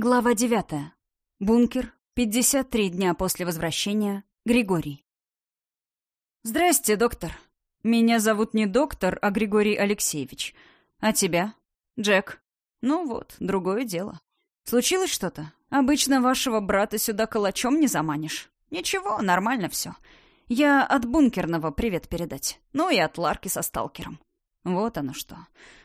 Глава девятая. Бункер. 53 дня после возвращения. Григорий. «Здрасте, доктор. Меня зовут не доктор, а Григорий Алексеевич. А тебя? Джек. Ну вот, другое дело. Случилось что-то? Обычно вашего брата сюда калачом не заманишь. Ничего, нормально все. Я от бункерного привет передать. Ну и от Ларки со сталкером. Вот оно что.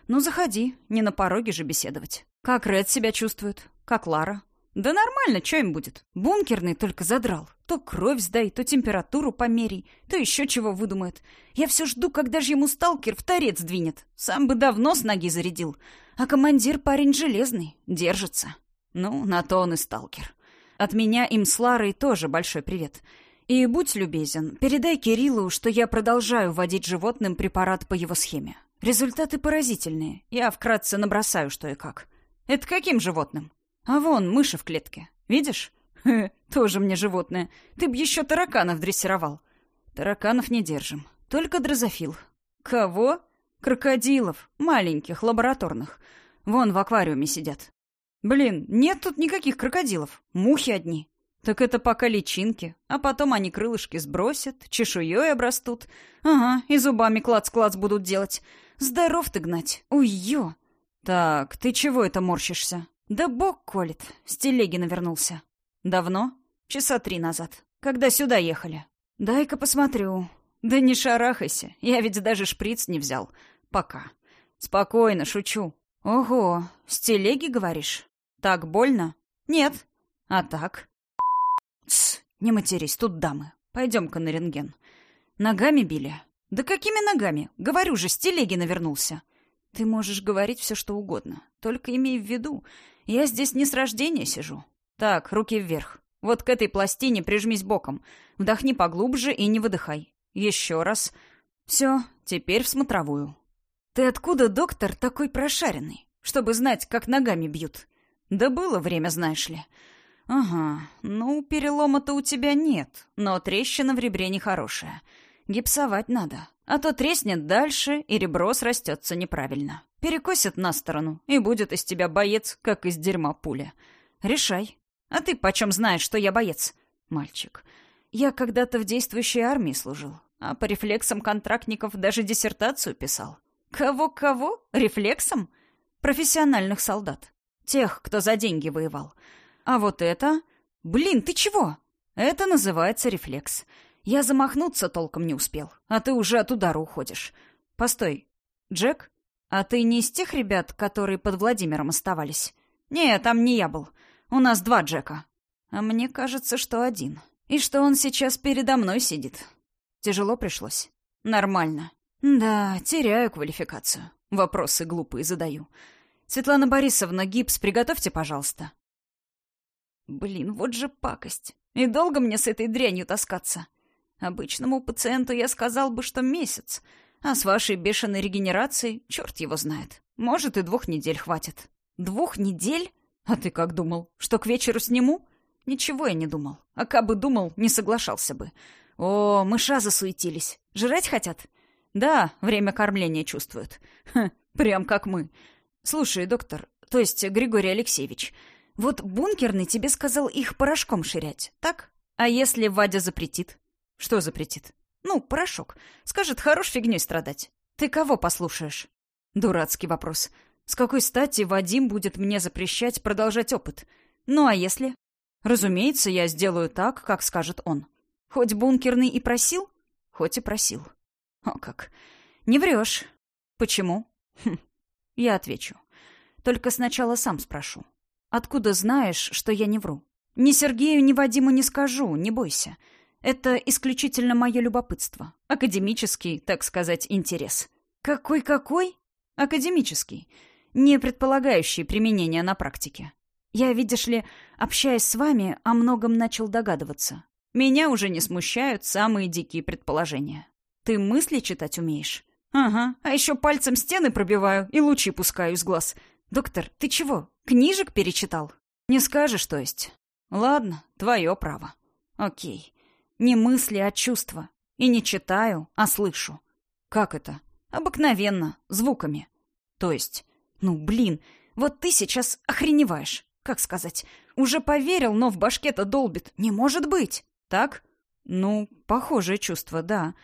Ну, заходи, не на пороге же беседовать. Как Ред себя чувствует? Как Лара? Да нормально, им будет? Бункерный только задрал. То кровь сдай, то температуру померей, то еще чего выдумает. Я все жду, когда же ему сталкер в торец двинет. Сам бы давно с ноги зарядил. А командир парень железный, держится. Ну, на то он и сталкер. От меня им с Ларой тоже большой привет. И будь любезен, передай Кириллу, что я продолжаю вводить животным препарат по его схеме. Результаты поразительные. Я вкратце набросаю, что и как. Это каким животным? А вон, мыши в клетке. Видишь? Хе, тоже мне животное. Ты б еще тараканов дрессировал. Тараканов не держим. Только дрозофил. Кого? Крокодилов. Маленьких, лабораторных. Вон в аквариуме сидят. Блин, нет тут никаких крокодилов. Мухи одни. Так это пока личинки. А потом они крылышки сбросят, чешуей обрастут. Ага, и зубами клац-клац будут делать. Здоров ты, гнать. Уй-ё. Так, ты чего это морщишься? Да бог колет. С телеги навернулся. Давно? Часа три назад. Когда сюда ехали? Дай-ка посмотрю. Да не шарахайся. Я ведь даже шприц не взял. Пока. Спокойно, шучу. Ого, с телеги, говоришь? Так больно? Нет. А так? Тсс, не матерись, тут дамы. Пойдем-ка на рентген. Ногами били? Да какими ногами? Говорю же, с телеги навернулся. Ты можешь говорить все, что угодно. Только имей в виду, я здесь не с рождения сижу. Так, руки вверх. Вот к этой пластине прижмись боком. Вдохни поглубже и не выдыхай. Еще раз. Все, теперь в смотровую. Ты откуда, доктор, такой прошаренный? Чтобы знать, как ногами бьют. Да было время, знаешь ли. Ага, ну, перелома-то у тебя нет, но трещина в ребре нехорошая. Гипсовать надо, а то треснет дальше, и ребро срастется неправильно. Перекосит на сторону, и будет из тебя боец, как из дерьма пуля. Решай. А ты почем знаешь, что я боец? Мальчик. Я когда-то в действующей армии служил, а по рефлексам контрактников даже диссертацию писал. Кого-кого? Рефлексом? Профессиональных солдат. Тех, кто за деньги воевал. А вот это... Блин, ты чего? Это называется рефлекс. Я замахнуться толком не успел, а ты уже от удара уходишь. Постой, Джек? «А ты не из тех ребят, которые под Владимиром оставались?» «Не, там не я был. У нас два Джека». «А мне кажется, что один. И что он сейчас передо мной сидит». «Тяжело пришлось?» «Нормально». «Да, теряю квалификацию. Вопросы глупые задаю. Светлана Борисовна, гипс приготовьте, пожалуйста». Блин, вот же пакость. И долго мне с этой дрянью таскаться? Обычному пациенту я сказал бы, что месяц. А с вашей бешеной регенерацией черт его знает. Может, и двух недель хватит. Двух недель? А ты как думал? Что к вечеру сниму? Ничего я не думал. А кабы думал, не соглашался бы. О, мыша засуетились. Жрать хотят? Да, время кормления чувствуют. Ха, прям как мы. Слушай, доктор, то есть Григорий Алексеевич, вот бункерный тебе сказал их порошком ширять, так? А если Вадя запретит? Что запретит? Ну, порошок. Скажет, хорош фигней страдать. Ты кого послушаешь? Дурацкий вопрос. С какой стати Вадим будет мне запрещать продолжать опыт? Ну, а если? Разумеется, я сделаю так, как скажет он. Хоть бункерный и просил? Хоть и просил. О как. Не врешь. Почему? Хм. Я отвечу. Только сначала сам спрошу. Откуда знаешь, что я не вру? Ни Сергею, ни Вадиму не скажу, не бойся. Это исключительно мое любопытство. Академический, так сказать, интерес. Какой-какой? Академический. Не предполагающий применения на практике. Я, видишь ли, общаясь с вами, о многом начал догадываться. Меня уже не смущают самые дикие предположения. Ты мысли читать умеешь? Ага, а еще пальцем стены пробиваю и лучи пускаю из глаз. Доктор, ты чего, книжек перечитал? Не скажешь, то есть? Ладно, твое право. Окей. Не мысли, а чувства. И не читаю, а слышу. Как это? Обыкновенно, звуками. То есть, ну блин, вот ты сейчас охреневаешь. как сказать, уже поверил, но в башке-то долбит. Не может быть. Так? Ну, похожее чувство, да.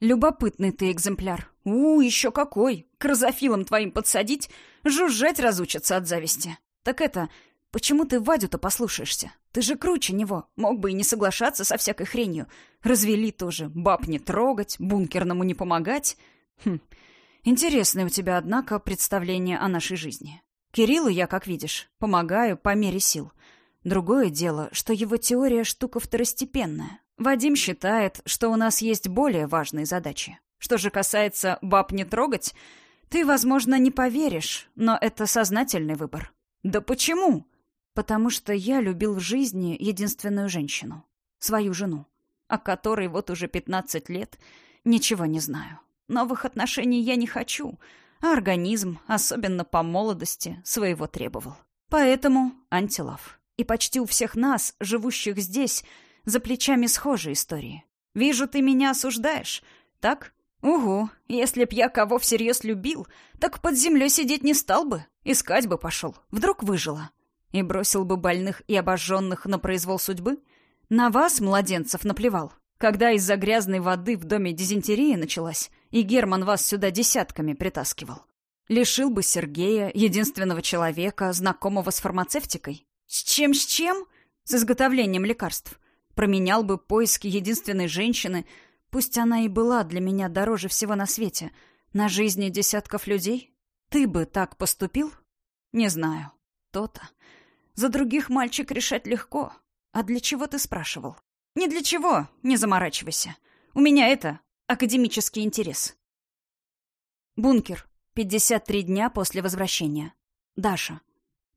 Любопытный ты экземпляр. У, еще какой. К розофилам твоим подсадить, жужжать разучатся от зависти. Так это, почему ты Вадю-то послушаешься? Ты же круче него. Мог бы и не соглашаться со всякой хренью. Развели тоже. Баб не трогать, бункерному не помогать. Хм. Интересное у тебя, однако, представление о нашей жизни. Кириллу я, как видишь, помогаю по мере сил. Другое дело, что его теория штука второстепенная. Вадим считает, что у нас есть более важные задачи. Что же касается баб не трогать, ты, возможно, не поверишь, но это сознательный выбор. Да почему? Потому что я любил в жизни единственную женщину. Свою жену, о которой вот уже 15 лет ничего не знаю. Новых отношений я не хочу — а организм, особенно по молодости, своего требовал. Поэтому антилав. И почти у всех нас, живущих здесь, за плечами схожие истории. Вижу, ты меня осуждаешь, так? Угу, если б я кого всерьез любил, так под землей сидеть не стал бы, искать бы пошел, вдруг выжила. И бросил бы больных и обожженных на произвол судьбы? На вас, младенцев, наплевал, когда из-за грязной воды в доме дизентерия началась, и Герман вас сюда десятками притаскивал. Лишил бы Сергея, единственного человека, знакомого с фармацевтикой. С чем, с чем? С изготовлением лекарств. Променял бы поиски единственной женщины, пусть она и была для меня дороже всего на свете, на жизни десятков людей. Ты бы так поступил? Не знаю. То-то. За других мальчик решать легко. А для чего ты спрашивал? «Не для чего, не заморачивайся. У меня это академический интерес». Бункер. 53 дня после возвращения. Даша.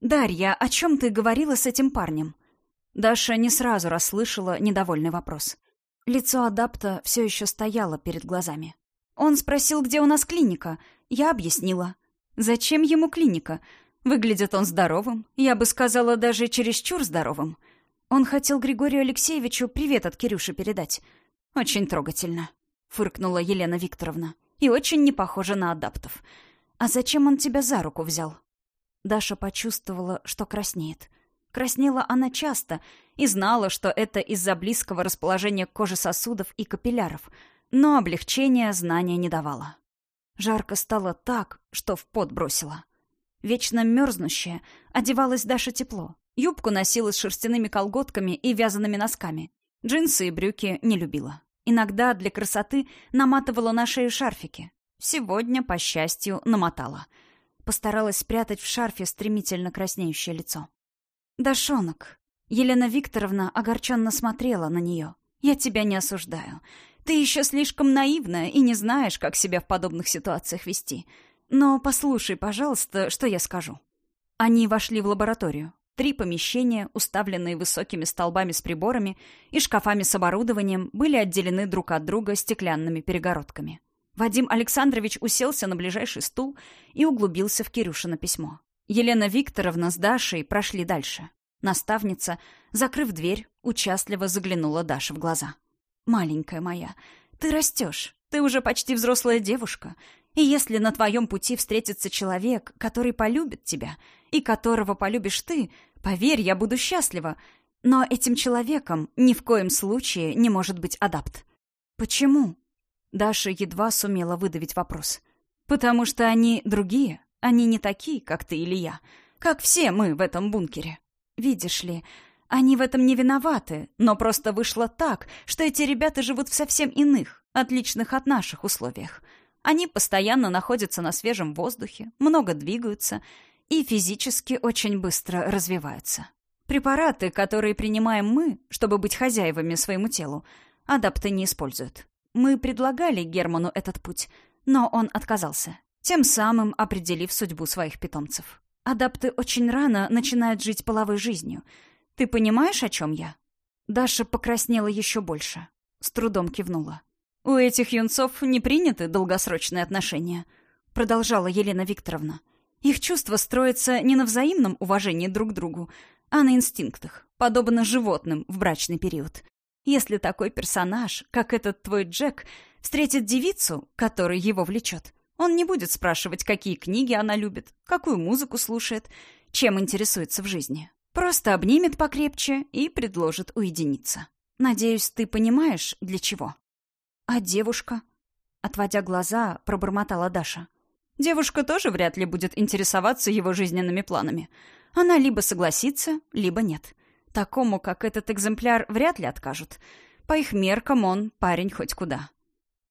«Дарья, о чем ты говорила с этим парнем?» Даша не сразу расслышала недовольный вопрос. Лицо адапта все еще стояло перед глазами. Он спросил, где у нас клиника. Я объяснила. Зачем ему клиника? Выглядит он здоровым. Я бы сказала, даже чересчур здоровым. Он хотел Григорию Алексеевичу привет от Кирюши передать. Очень трогательно, фыркнула Елена Викторовна. И очень не похоже на адаптов. А зачем он тебя за руку взял? Даша почувствовала, что краснеет. Краснела она часто и знала, что это из-за близкого расположения кожи сосудов и капилляров, но облегчения знания не давала. Жарко стало так, что в пот бросила. Вечно мерзнущая, одевалась Даша тепло, Юбку носила с шерстяными колготками и вязаными носками. Джинсы и брюки не любила. Иногда для красоты наматывала на шею шарфики. Сегодня, по счастью, намотала. Постаралась спрятать в шарфе стремительно краснеющее лицо. «Дашонок!» Елена Викторовна огорченно смотрела на нее. «Я тебя не осуждаю. Ты еще слишком наивная и не знаешь, как себя в подобных ситуациях вести. Но послушай, пожалуйста, что я скажу». Они вошли в лабораторию. Три помещения, уставленные высокими столбами с приборами и шкафами с оборудованием, были отделены друг от друга стеклянными перегородками. Вадим Александрович уселся на ближайший стул и углубился в Кирюшино письмо. Елена Викторовна с Дашей прошли дальше. Наставница, закрыв дверь, участливо заглянула Даше в глаза. «Маленькая моя, ты растешь, ты уже почти взрослая девушка, и если на твоем пути встретится человек, который полюбит тебя, и которого полюбишь ты, поверь, я буду счастлива. Но этим человеком ни в коем случае не может быть адапт. Почему? Даша едва сумела выдавить вопрос. Потому что они другие. Они не такие, как ты или я. Как все мы в этом бункере. Видишь ли, они в этом не виноваты, но просто вышло так, что эти ребята живут в совсем иных, отличных от наших условиях. Они постоянно находятся на свежем воздухе, много двигаются и физически очень быстро развиваются. Препараты, которые принимаем мы, чтобы быть хозяевами своему телу, адапты не используют. Мы предлагали Герману этот путь, но он отказался, тем самым определив судьбу своих питомцев. Адапты очень рано начинают жить половой жизнью. Ты понимаешь, о чем я? Даша покраснела еще больше. С трудом кивнула. «У этих юнцов не приняты долгосрочные отношения», — продолжала Елена Викторовна. «Их чувства строятся не на взаимном уважении друг к другу, а на инстинктах, подобно животным в брачный период. Если такой персонаж, как этот твой Джек, встретит девицу, которая его влечет, он не будет спрашивать, какие книги она любит, какую музыку слушает, чем интересуется в жизни. Просто обнимет покрепче и предложит уединиться. Надеюсь, ты понимаешь, для чего. А девушка? Отводя глаза, пробормотала Даша. Девушка тоже вряд ли будет интересоваться его жизненными планами. Она либо согласится, либо нет. Такому, как этот экземпляр, вряд ли откажут. По их меркам он парень хоть куда.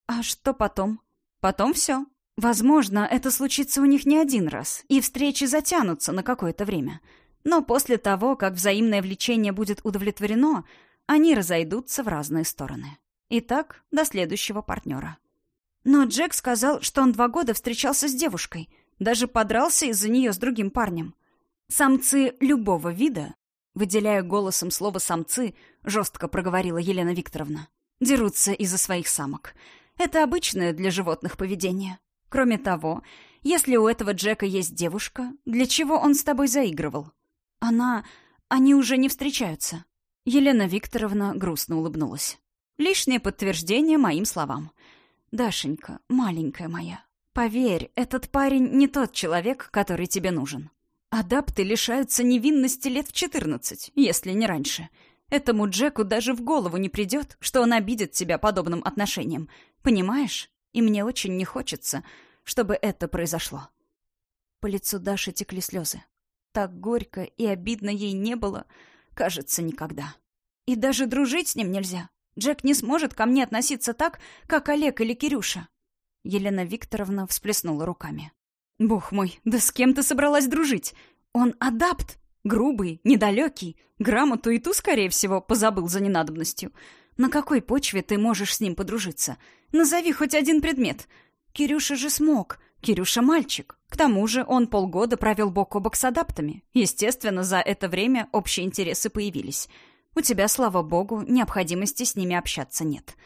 А что потом? Потом все. Возможно, это случится у них не один раз, и встречи затянутся на какое-то время. Но после того, как взаимное влечение будет удовлетворено, они разойдутся в разные стороны. Итак, до следующего партнера. Но Джек сказал, что он два года встречался с девушкой, даже подрался из-за нее с другим парнем. Самцы любого вида, выделяя голосом слово «самцы», жестко проговорила Елена Викторовна, дерутся из-за своих самок. Это обычное для животных поведение. Кроме того, если у этого Джека есть девушка, для чего он с тобой заигрывал? Она... Они уже не встречаются. Елена Викторовна грустно улыбнулась. Лишнее подтверждение моим словам. «Дашенька, маленькая моя, поверь, этот парень не тот человек, который тебе нужен. Адапты лишаются невинности лет в четырнадцать, если не раньше. Этому Джеку даже в голову не придет, что он обидит тебя подобным отношением. Понимаешь? И мне очень не хочется, чтобы это произошло». По лицу Даши текли слезы. Так горько и обидно ей не было, кажется, никогда. И даже дружить с ним нельзя. Джек не сможет ко мне относиться так, как Олег или Кирюша. Елена Викторовна всплеснула руками. Бог мой, да с кем ты собралась дружить? Он адапт, грубый, недалекий, грамоту и ту, скорее всего, позабыл за ненадобностью. На какой почве ты можешь с ним подружиться? Назови хоть один предмет. Кирюша же смог. Кирюша мальчик. К тому же он полгода провел бок о бок с адаптами. Естественно, за это время общие интересы появились. У тебя, слава богу, необходимости с ними общаться нет.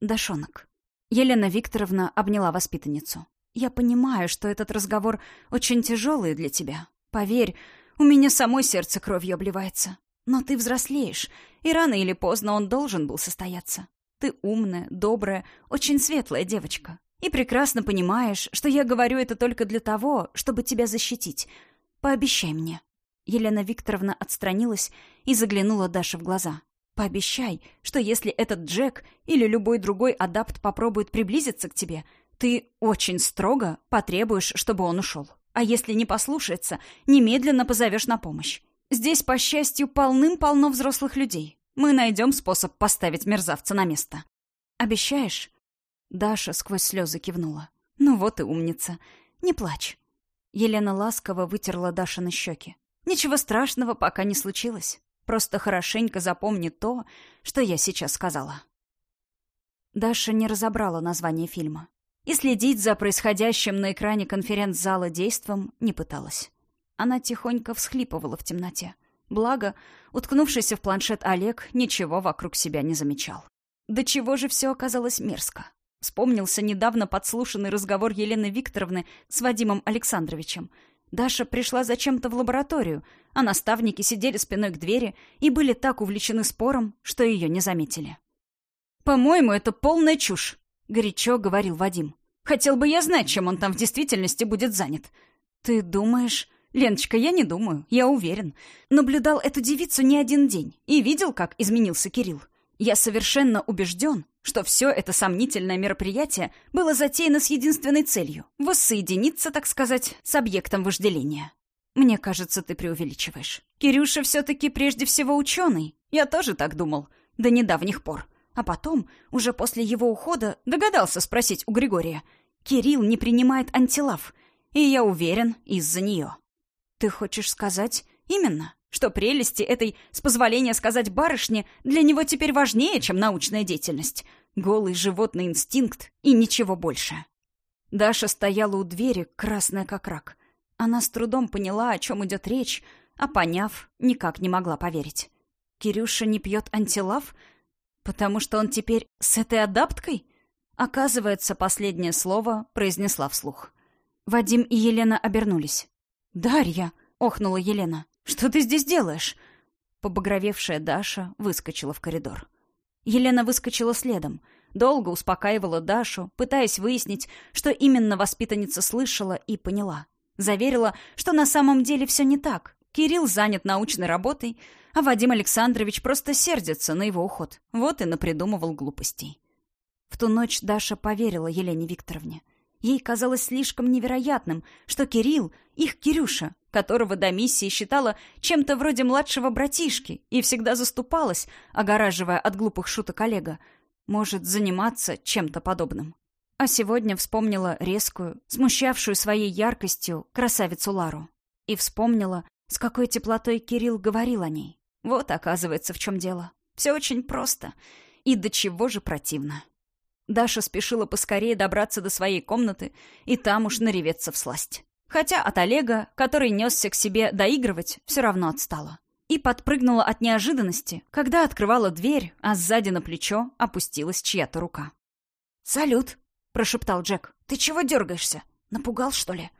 Дашонок. Елена Викторовна обняла воспитанницу. Я понимаю, что этот разговор очень тяжелый для тебя. Поверь, у меня самой сердце кровью обливается. Но ты взрослеешь, и рано или поздно он должен был состояться. Ты умная, добрая, очень светлая девочка. И прекрасно понимаешь, что я говорю это только для того, чтобы тебя защитить. Пообещай мне, Елена Викторовна отстранилась и заглянула Даше в глаза. «Пообещай, что если этот Джек или любой другой адапт попробует приблизиться к тебе, ты очень строго потребуешь, чтобы он ушел. А если не послушается, немедленно позовешь на помощь. Здесь, по счастью, полным-полно взрослых людей. Мы найдем способ поставить мерзавца на место. Обещаешь?» Даша сквозь слезы кивнула. «Ну вот и умница. Не плачь». Елена ласково вытерла Даша на щеки. Ничего страшного пока не случилось. Просто хорошенько запомни то, что я сейчас сказала. Даша не разобрала название фильма и следить за происходящим на экране конференц-зала действом не пыталась. Она тихонько всхлипывала в темноте. Благо, уткнувшийся в планшет Олег ничего вокруг себя не замечал. До чего же все оказалось мерзко. Вспомнился недавно подслушанный разговор Елены Викторовны с Вадимом Александровичем — Даша пришла зачем-то в лабораторию, а наставники сидели спиной к двери и были так увлечены спором, что ее не заметили. «По-моему, это полная чушь», — горячо говорил Вадим. «Хотел бы я знать, чем он там в действительности будет занят». «Ты думаешь...» «Леночка, я не думаю, я уверен. Наблюдал эту девицу не один день и видел, как изменился Кирилл. Я совершенно убежден, что все это сомнительное мероприятие было затеяно с единственной целью — воссоединиться, так сказать, с объектом вожделения. Мне кажется, ты преувеличиваешь. Кирюша все-таки прежде всего ученый. Я тоже так думал. До недавних пор. А потом, уже после его ухода, догадался спросить у Григория. Кирилл не принимает антилав. И я уверен, из-за нее. Ты хочешь сказать именно? Что прелести этой, с позволения сказать барышне, для него теперь важнее, чем научная деятельность. Голый животный инстинкт и ничего больше. Даша стояла у двери, красная как рак. Она с трудом поняла, о чем идет речь, а поняв, никак не могла поверить. Кирюша не пьет антилав, потому что он теперь с этой адапткой? Оказывается, последнее слово произнесла вслух. Вадим и Елена обернулись. «Дарья!» — охнула Елена. «Что ты здесь делаешь?» Побагровевшая Даша выскочила в коридор. Елена выскочила следом. Долго успокаивала Дашу, пытаясь выяснить, что именно воспитанница слышала и поняла. Заверила, что на самом деле все не так. Кирилл занят научной работой, а Вадим Александрович просто сердится на его уход. Вот и напридумывал глупостей. В ту ночь Даша поверила Елене Викторовне. Ей казалось слишком невероятным, что Кирилл, их Кирюша, которого до миссии считала чем-то вроде младшего братишки и всегда заступалась, огораживая от глупых шуток Олега, может заниматься чем-то подобным. А сегодня вспомнила резкую, смущавшую своей яркостью красавицу Лару. И вспомнила, с какой теплотой Кирилл говорил о ней. Вот, оказывается, в чем дело. Все очень просто. И до чего же противно. Даша спешила поскорее добраться до своей комнаты и там уж нареветься в сласть. Хотя от Олега, который несся к себе доигрывать, все равно отстала. И подпрыгнула от неожиданности, когда открывала дверь, а сзади на плечо опустилась чья-то рука. «Салют!» — прошептал Джек. «Ты чего дергаешься? Напугал, что ли?»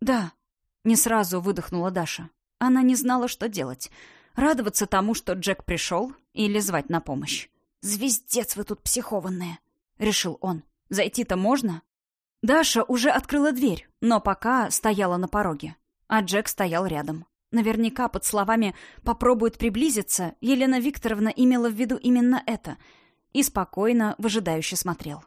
«Да», — не сразу выдохнула Даша. Она не знала, что делать. Радоваться тому, что Джек пришел, или звать на помощь. «Звездец вы тут психованные!» — решил он. «Зайти-то можно?» Даша уже открыла дверь, но пока стояла на пороге. А Джек стоял рядом. Наверняка под словами «попробует приблизиться» Елена Викторовна имела в виду именно это и спокойно, выжидающе смотрел.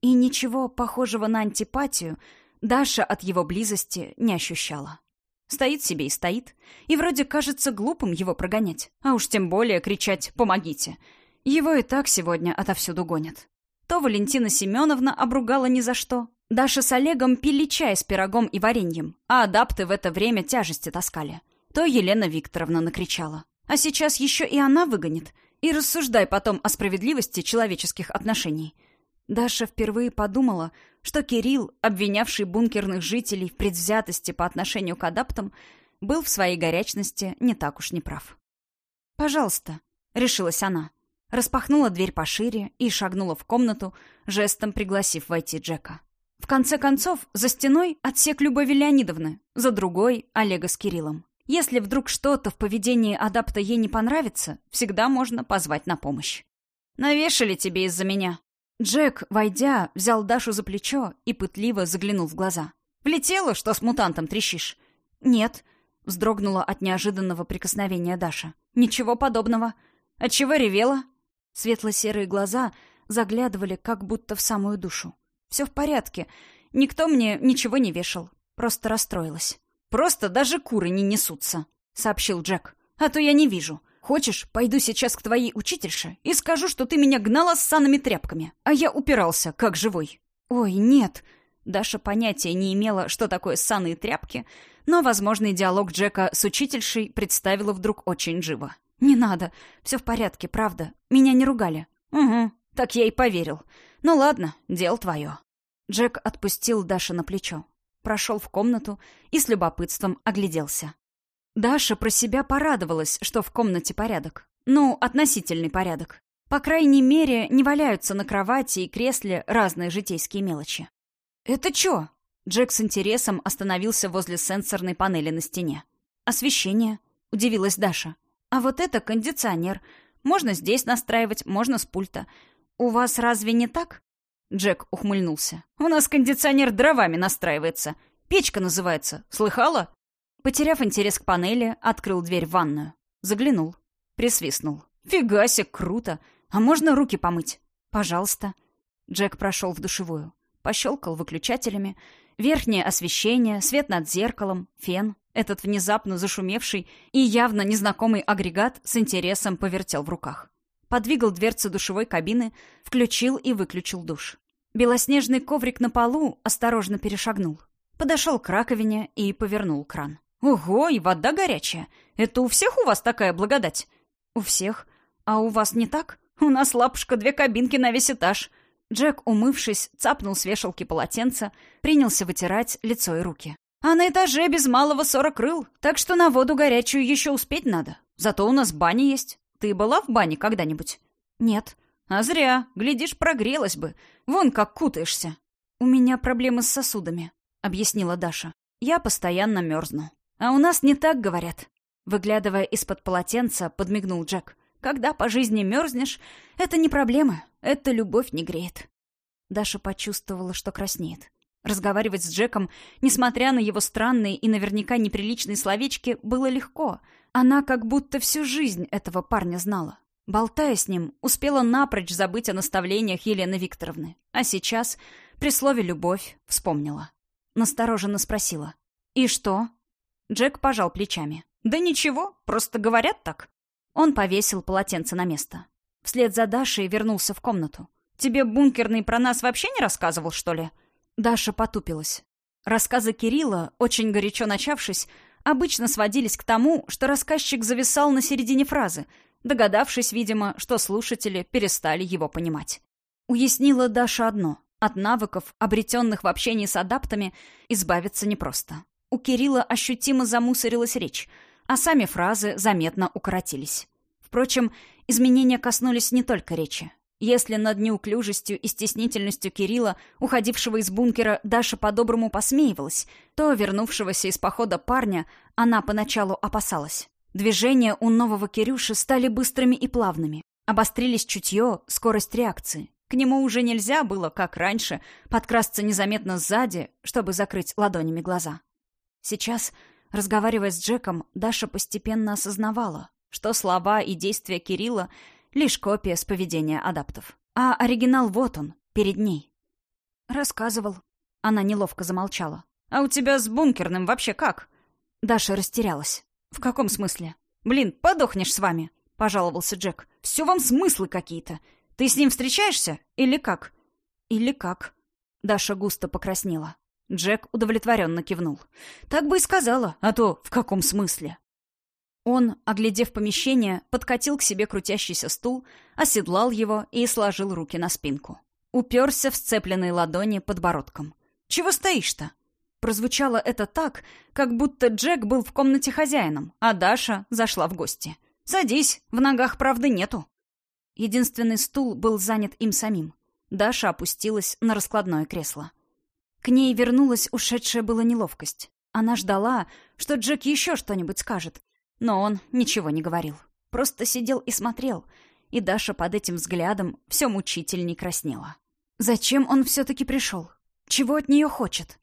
И ничего похожего на антипатию Даша от его близости не ощущала. Стоит себе и стоит. И вроде кажется глупым его прогонять. А уж тем более кричать «помогите». Его и так сегодня отовсюду гонят. То Валентина Семеновна обругала ни за что. Даша с Олегом пили чай с пирогом и вареньем, а адапты в это время тяжести таскали. То Елена Викторовна накричала. А сейчас еще и она выгонит. И рассуждай потом о справедливости человеческих отношений. Даша впервые подумала, что Кирилл, обвинявший бункерных жителей в предвзятости по отношению к адаптам, был в своей горячности не так уж неправ. «Пожалуйста», — решилась она. Распахнула дверь пошире и шагнула в комнату, жестом пригласив войти Джека. В конце концов, за стеной отсек Любови Леонидовны, за другой — Олега с Кириллом. Если вдруг что-то в поведении адапта ей не понравится, всегда можно позвать на помощь. «Навешали тебе из-за меня», Джек, войдя, взял Дашу за плечо и пытливо заглянул в глаза. «Влетело, что с мутантом трещишь?» «Нет», — вздрогнула от неожиданного прикосновения Даша. «Ничего подобного. Отчего ревела?» Светло-серые глаза заглядывали как будто в самую душу. «Все в порядке. Никто мне ничего не вешал. Просто расстроилась». «Просто даже куры не несутся», — сообщил Джек. «А то я не вижу. Хочешь, пойду сейчас к твоей учительше и скажу, что ты меня гнала с санными тряпками, а я упирался, как живой». «Ой, нет». Даша понятия не имела, что такое санные тряпки, но возможный диалог Джека с учительшей представила вдруг очень живо. «Не надо. Все в порядке, правда. Меня не ругали». «Угу, так я и поверил. Ну ладно, дело твое». Джек отпустил Даша на плечо, прошел в комнату и с любопытством огляделся. Даша про себя порадовалась, что в комнате порядок. Ну, относительный порядок. По крайней мере, не валяются на кровати и кресле разные житейские мелочи. «Это чё?» Джек с интересом остановился возле сенсорной панели на стене. «Освещение», — удивилась Даша. «А вот это кондиционер. Можно здесь настраивать, можно с пульта. У вас разве не так?» Джек ухмыльнулся. «У нас кондиционер дровами настраивается. Печка называется. Слыхала?» Потеряв интерес к панели, открыл дверь в ванную. Заглянул. Присвистнул. «Фига себе, круто! А можно руки помыть?» «Пожалуйста». Джек прошел в душевую. Пощелкал выключателями. Верхнее освещение, свет над зеркалом, фен. Этот внезапно зашумевший и явно незнакомый агрегат с интересом повертел в руках. Подвигал дверцы душевой кабины, включил и выключил душ. Белоснежный коврик на полу осторожно перешагнул. Подошел к раковине и повернул кран. «Ого, и вода горячая! Это у всех у вас такая благодать?» «У всех. А у вас не так? У нас, лапушка, две кабинки на весь этаж». Джек, умывшись, цапнул с вешалки полотенца, принялся вытирать лицо и руки. «А на этаже без малого сорок рыл, так что на воду горячую еще успеть надо. Зато у нас баня есть. Ты была в бане когда-нибудь?» «Нет». «А зря. Глядишь, прогрелась бы. Вон как кутаешься». «У меня проблемы с сосудами», — объяснила Даша. «Я постоянно мерзну». «А у нас не так говорят». Выглядывая из-под полотенца, подмигнул Джек. «Когда по жизни мерзнешь, это не проблема, это любовь не греет». Даша почувствовала, что краснеет. Разговаривать с Джеком, несмотря на его странные и наверняка неприличные словечки, было легко. Она как будто всю жизнь этого парня знала. Болтая с ним, успела напрочь забыть о наставлениях Елены Викторовны. А сейчас, при слове «любовь», вспомнила. Настороженно спросила. «И что?» Джек пожал плечами. «Да ничего, просто говорят так». Он повесил полотенце на место. Вслед за Дашей вернулся в комнату. «Тебе бункерный про нас вообще не рассказывал, что ли?» Даша потупилась. Рассказы Кирилла, очень горячо начавшись, обычно сводились к тому, что рассказчик зависал на середине фразы, догадавшись, видимо, что слушатели перестали его понимать. Уяснила Даша одно. От навыков, обретенных в общении с адаптами, избавиться непросто. У Кирилла ощутимо замусорилась речь, а сами фразы заметно укоротились. Впрочем, изменения коснулись не только речи. Если над неуклюжестью и стеснительностью Кирилла, уходившего из бункера, Даша по-доброму посмеивалась, то вернувшегося из похода парня она поначалу опасалась. Движения у нового Кирюши стали быстрыми и плавными. Обострились чутье, скорость реакции. К нему уже нельзя было, как раньше, подкрасться незаметно сзади, чтобы закрыть ладонями глаза. Сейчас, разговаривая с Джеком, Даша постепенно осознавала, что слова и действия Кирилла — Лишь копия с поведения адаптов. А оригинал вот он, перед ней. Рассказывал. Она неловко замолчала. «А у тебя с бункерным вообще как?» Даша растерялась. «В каком смысле?» «Блин, подохнешь с вами», — пожаловался Джек. «Все вам смыслы какие-то. Ты с ним встречаешься? Или как?» «Или как?» Даша густо покраснела. Джек удовлетворенно кивнул. «Так бы и сказала, а то в каком смысле?» Он, оглядев помещение, подкатил к себе крутящийся стул, оседлал его и сложил руки на спинку. Уперся в сцепленные ладони подбородком. «Чего стоишь-то?» Прозвучало это так, как будто Джек был в комнате хозяином, а Даша зашла в гости. «Садись, в ногах правды нету». Единственный стул был занят им самим. Даша опустилась на раскладное кресло. К ней вернулась ушедшая была неловкость. Она ждала, что Джек еще что-нибудь скажет, но он ничего не говорил. Просто сидел и смотрел. И Даша под этим взглядом все мучительней краснела. Зачем он все-таки пришел? Чего от нее хочет?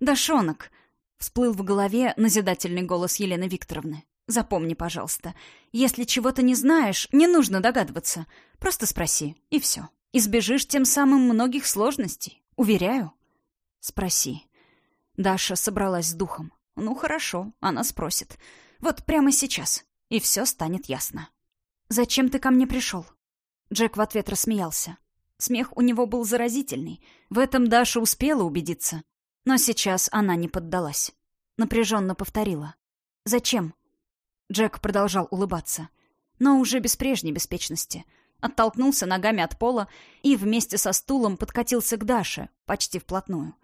«Дашонок!» — всплыл в голове назидательный голос Елены Викторовны. «Запомни, пожалуйста, если чего-то не знаешь, не нужно догадываться. Просто спроси, и все. Избежишь тем самым многих сложностей. Уверяю». «Спроси». Даша собралась с духом. «Ну, хорошо, она спросит. Вот прямо сейчас. И все станет ясно. «Зачем ты ко мне пришел?» Джек в ответ рассмеялся. Смех у него был заразительный. В этом Даша успела убедиться. Но сейчас она не поддалась. Напряженно повторила. «Зачем?» Джек продолжал улыбаться. Но уже без прежней беспечности. Оттолкнулся ногами от пола и вместе со стулом подкатился к Даше, почти вплотную.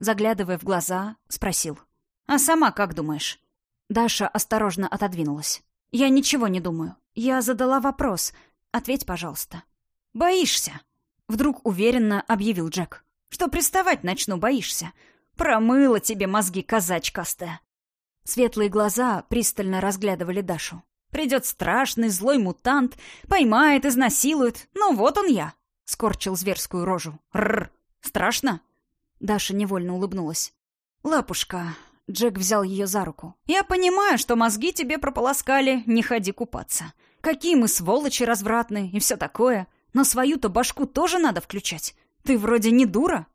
Заглядывая в глаза, спросил. «А сама как думаешь?» Даша осторожно отодвинулась. «Я ничего не думаю. Я задала вопрос. Ответь, пожалуйста». «Боишься?» Вдруг уверенно объявил Джек. «Что приставать начну, боишься? Промыла тебе мозги казачкастая». Светлые глаза пристально разглядывали Дашу. «Придет страшный злой мутант, поймает, изнасилует. Ну вот он я!» Скорчил зверскую рожу. «Рррр! Страшно?» Даша невольно улыбнулась. «Лапушка, Джек взял ее за руку. «Я понимаю, что мозги тебе прополоскали, не ходи купаться. Какие мы сволочи развратные и все такое. Но свою-то башку тоже надо включать. Ты вроде не дура».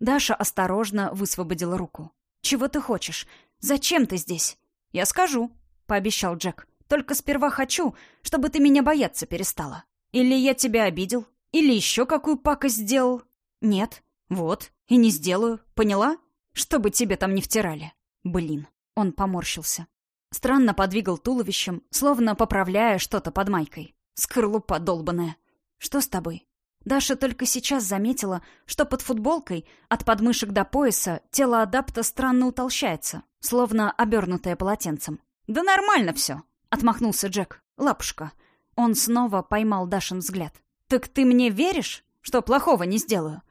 Даша осторожно высвободила руку. «Чего ты хочешь? Зачем ты здесь?» «Я скажу», — пообещал Джек. «Только сперва хочу, чтобы ты меня бояться перестала. Или я тебя обидел? Или еще какую пакость сделал?» «Нет». «Вот. И не сделаю. Поняла? Чтобы тебе там не втирали». Блин, он поморщился. Странно подвигал туловищем, словно поправляя что-то под майкой. Скорлупа долбаная. Что с тобой? Даша только сейчас заметила, что под футболкой от подмышек до пояса тело адапта странно утолщается, словно обернутое полотенцем. «Да нормально все!» — отмахнулся Джек. «Лапушка». Он снова поймал Дашин взгляд. «Так ты мне веришь, что плохого не сделаю?»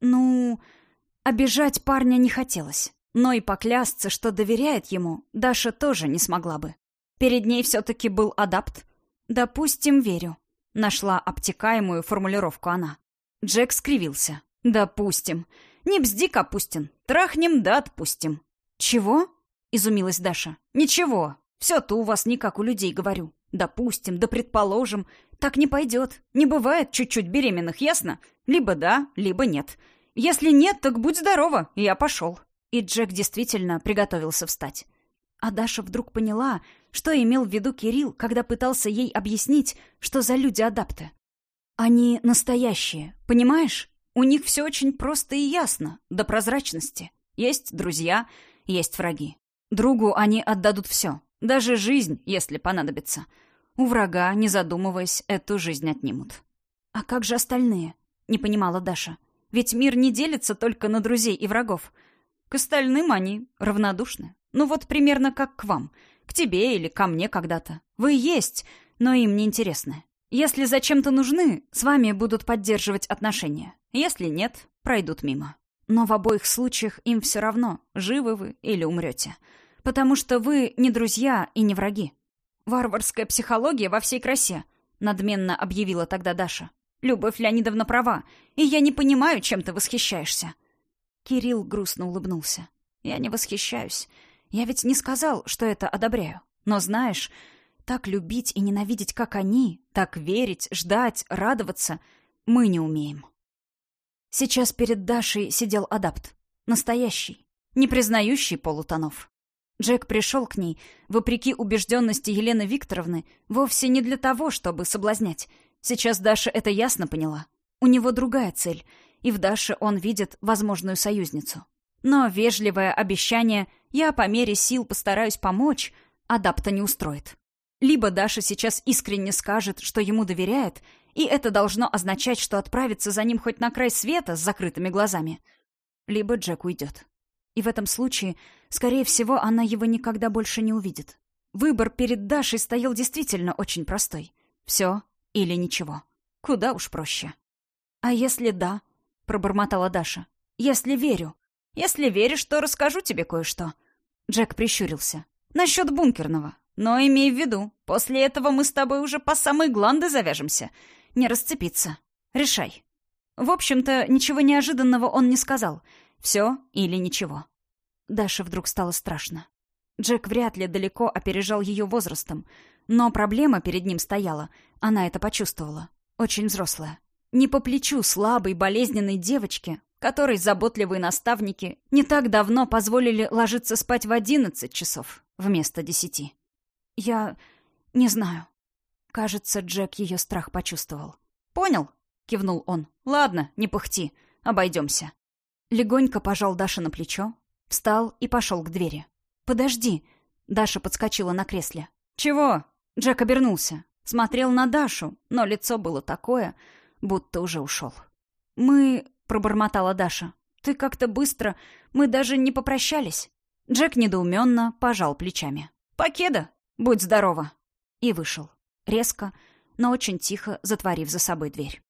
«Ну...» Обижать парня не хотелось. Но и поклясться, что доверяет ему, Даша тоже не смогла бы. Перед ней все-таки был адапт. «Допустим, верю», — нашла обтекаемую формулировку она. Джек скривился. «Допустим. Не бзди, Капустин. Трахнем да отпустим». «Чего?» — изумилась Даша. «Ничего. Все-то у вас не как у людей, говорю. Допустим, да предположим. Так не пойдет. Не бывает чуть-чуть беременных, ясно? Либо да, либо нет. Если нет, так будь здорова, я пошел». И Джек действительно приготовился встать. А Даша вдруг поняла, что имел в виду Кирилл, когда пытался ей объяснить, что за люди-адапты. Они настоящие, понимаешь? У них все очень просто и ясно, до прозрачности. Есть друзья, есть враги. Другу они отдадут все, даже жизнь, если понадобится. У врага, не задумываясь, эту жизнь отнимут. «А как же остальные?» — не понимала Даша. «Ведь мир не делится только на друзей и врагов. К остальным они равнодушны. Ну вот примерно как к вам. К тебе или ко мне когда-то. Вы есть, но им не интересны. Если зачем-то нужны, с вами будут поддерживать отношения. Если нет, пройдут мимо. Но в обоих случаях им все равно, живы вы или умрете. Потому что вы не друзья и не враги. «Варварская психология во всей красе», — надменно объявила тогда Даша. «Любовь Леонидовна права, и я не понимаю, чем ты восхищаешься». Кирилл грустно улыбнулся. «Я не восхищаюсь. Я ведь не сказал, что это одобряю. Но знаешь, так любить и ненавидеть, как они, так верить, ждать, радоваться мы не умеем. Сейчас перед Дашей сидел адапт. Настоящий, не признающий полутонов. Джек пришел к ней, вопреки убежденности Елены Викторовны, вовсе не для того, чтобы соблазнять. Сейчас Даша это ясно поняла. У него другая цель, и в Даше он видит возможную союзницу. Но вежливое обещание «я по мере сил постараюсь помочь» адапта не устроит. Либо Даша сейчас искренне скажет, что ему доверяет, и это должно означать, что отправится за ним хоть на край света с закрытыми глазами. Либо Джек уйдет. И в этом случае, скорее всего, она его никогда больше не увидит. Выбор перед Дашей стоял действительно очень простой. Все или ничего. Куда уж проще. «А если да?» — пробормотала Даша. «Если верю. Если веришь, то расскажу тебе кое-что». Джек прищурился. «Насчет бункерного. Но имей в виду, после этого мы с тобой уже по самой гланды завяжемся. Не расцепиться. Решай. В общем-то, ничего неожиданного он не сказал. Все или ничего. Даше вдруг стало страшно. Джек вряд ли далеко опережал ее возрастом, но проблема перед ним стояла. Она это почувствовала. Очень взрослая. Не по плечу слабой, болезненной девочке, которой заботливые наставники не так давно позволили ложиться спать в одиннадцать часов вместо десяти. «Я... не знаю». Кажется, Джек ее страх почувствовал. «Понял?» — кивнул он. «Ладно, не пыхти. Обойдемся». Легонько пожал Даша на плечо, встал и пошел к двери. «Подожди!» — Даша подскочила на кресле. «Чего?» — Джек обернулся. Смотрел на Дашу, но лицо было такое, будто уже ушел. «Мы...» — пробормотала Даша. «Ты как-то быстро... Мы даже не попрощались». Джек недоуменно пожал плечами. «Покеда!» «Будь здорова!» И вышел. Резко, но очень тихо, затворив за собой дверь.